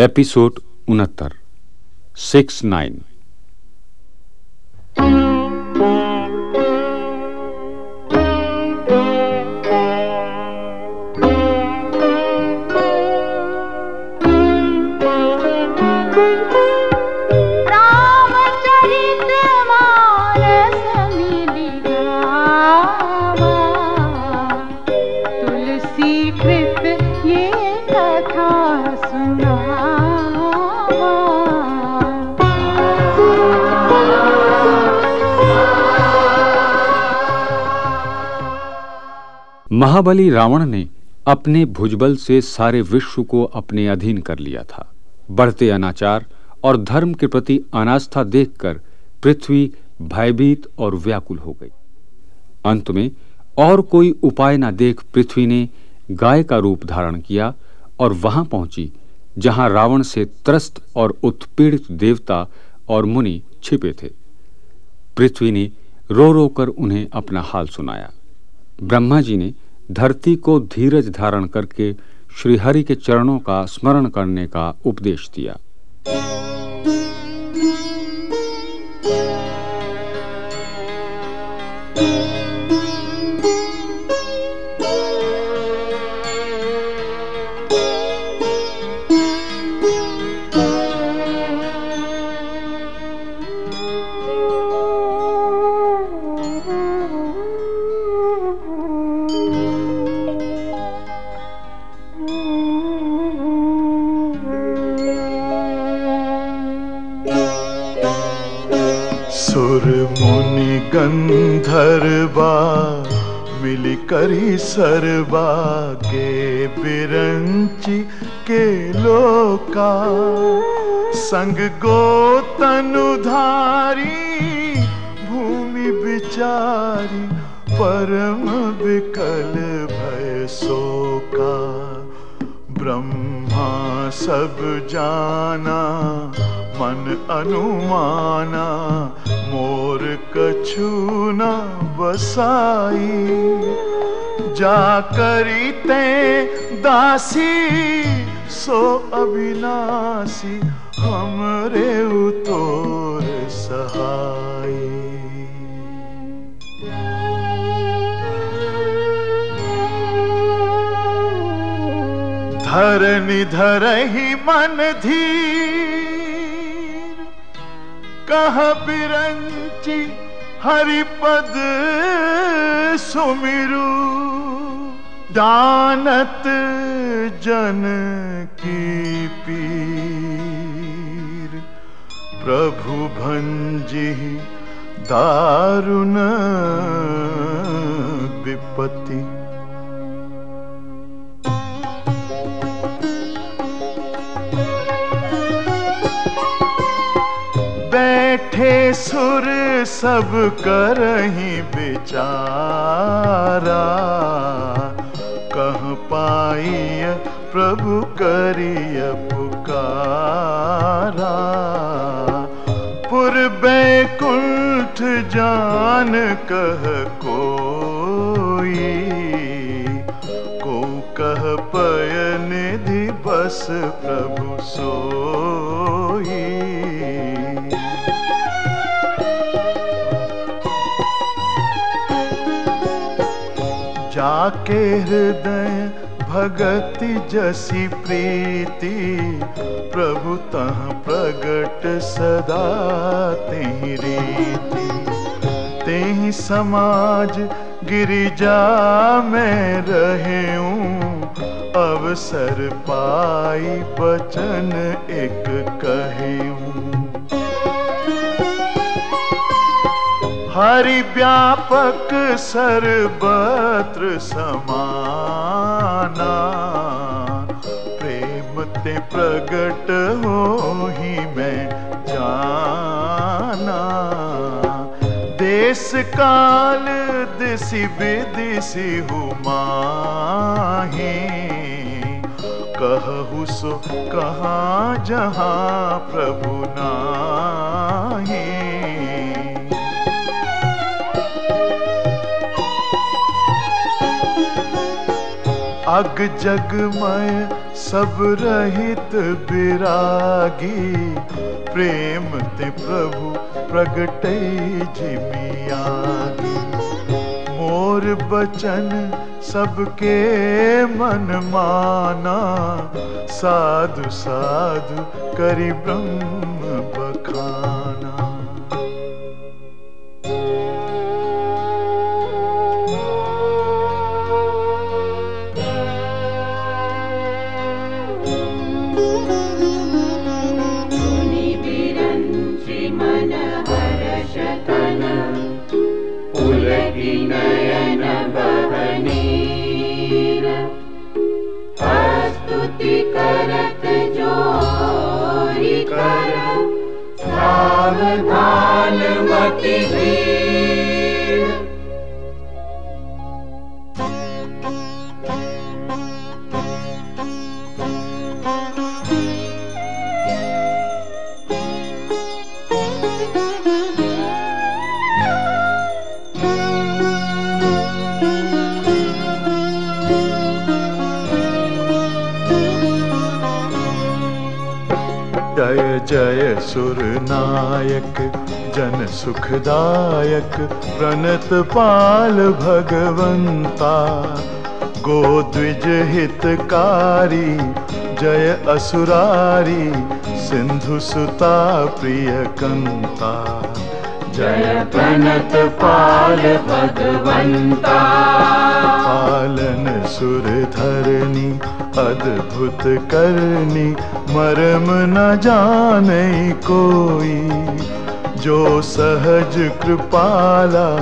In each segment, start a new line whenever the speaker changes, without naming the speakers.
Episode उनहत्तर six nine. महाबली रावण ने अपने भुजबल से सारे विश्व को अपने अधीन कर लिया था। बढ़ते अनाचार और धर्म के प्रति अनास्था देखकर पृथ्वी भयभीत और व्याकुल हो गई। अंत में और कोई उपाय न देख पृथ्वी ने गाय का रूप धारण किया और वहाँ पहुँची, जहाँ रावण से त्रस्त और उत्पीड़ित देवता और मुनि छिपे थे। पृथ्वी ने रो रो कर उन्हें अपना हाल सुनाया। ब्रह्मा जी ने धरती को धीरज धारण करके श्रीहरि के चरणों का स्मरण करने का उपदेश दिया।
करी सरबा के बिरंची के लोका। संग गो तनुधारी भूमि बिचारी, परम विकल भय सोका ब्रह्मा सब जाना मन अनुमाना, मोर कछु न बसाई। जा करी ते दासी, सो अविनाशी हमरे उतोर सहाई। धरनी धरही मन धीर कह बिरंची हरिपद सुमिरु। दानत जन की पीर। प्रभु भंजी दारुण विपत्ति। सुर सब करही बेचारा। कह पाई प्रभु करिय पुकारा। पुर बैकुंठ जान कह कोई। को कह पय निधि बस प्रभु सोई। जाके हृदय भगति जसी प्रीति, प्रभु तह प्रगट सदा तेहि रीति। तेहि समाज गिरिजा में रहे अवसर पाई बचन एक कहूँ हरि व्यापक सर्वत्र समाना। प्रेम ते प्रगट हो ही मैं जाना। देश काल दिशि विदिशि हुमाही कहु सो कहाँ जहाँ प्रभु नाही अग जगमय सब रहित विरागी प्रेम ते प्रभु प्रगटे झिमियागी मोर बचन सबके मन माना। साधु साधु करी ब्रह्म बखाना।
कालमति
जय सुर नायक जन सुखदायक प्रणत पाल भगवंता। गो द्विज हितकारी जय असुरारी सिंधु सुता प्रिय कंता।
जय प्रणत पाल भगवंता।
पालन सुर धरनी अद्भुत करनी, मरम न जाने कोई। जो सहज कृपाला,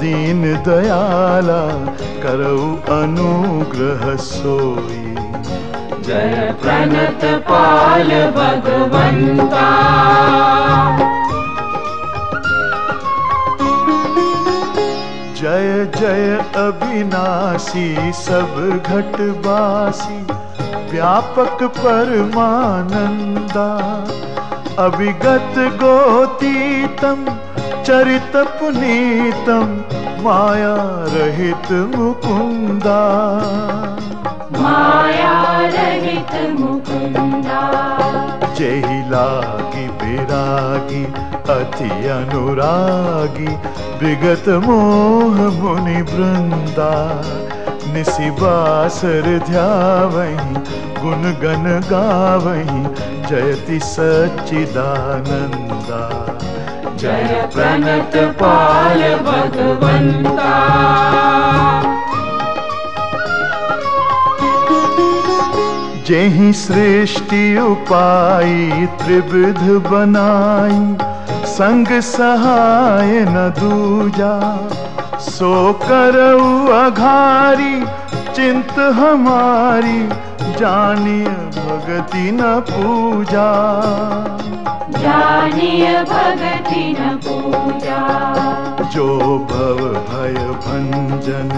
दीन दयाला, करऊ अनुग्रह सोई।
जय प्रणत पाल भगवन्ता
अविनाशी सब घटवासी व्यापक परमानंदा। अभिगत गोतीतम चरित पुनीतम माया रहित मुकुंदा।
माया रहित मुकुन्दा
जेहि लागी विरागी अति अनुरागी विगत मोह मुनि वृंदा। निशिबासर ध्यावही गुण गण गावही। जयति सच्चिदानंदा
जय प्रणत पाल भगवन्ता।
जेहि सृष्टि उपाई त्रिविध बनाई संग सहाय न दूजा। सो करऊ अघारी चिंत हमारी जानिय भगति न पूजा।
जानिय भगति न पूजा।
जो भव भय भंजन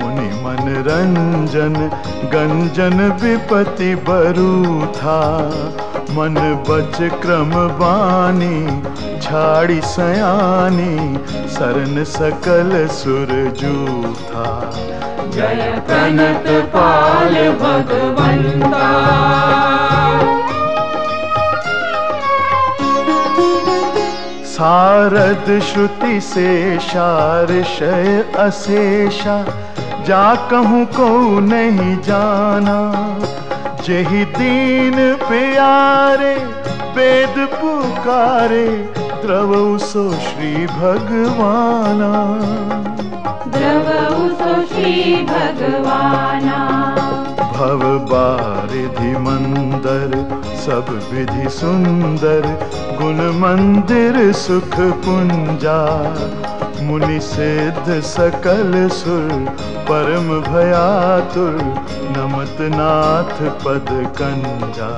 मुनि मन रंजन गंजन विपति बरू था मन बच क्रम बानी छाड़ी सयानी सरन सकल सुर जूथा।
जय प्रणत पाल भगवन्ता
सारद श्रुति से शारशय अशेषा जा कहूँ को नहीं जाना। जही दीन प्यारे वेद पुकारे द्रवौ सो श्री भगवाना।
द्रवौ सो श्री भगवाना।
भव बारिधि मंदर सब विधि सुंदर गुण मंदिर सुख पुंजा। मुनि सिद्ध सकल सुर, परम भयातुर नमत नाथ पद कंजा।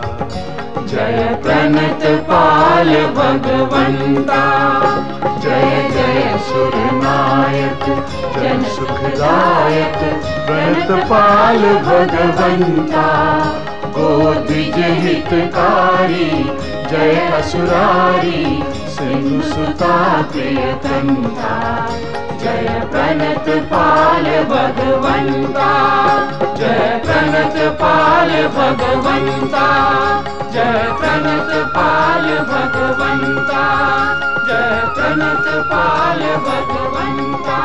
जय प्रणत पाल भगवंता। जय जय सुर
नायक जन सुखदायक, प्रणत पाल भगवंता। गो द्विज हितकारी, जय असुरारी सुता प्रिय
जय प्रणत पाल भगवंता जय प्रणत पाल भगवंता जय प्रणत पाल भगवंता जय प्रणत पाल भगवंता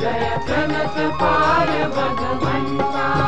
जय प्रणत पाल भगवंता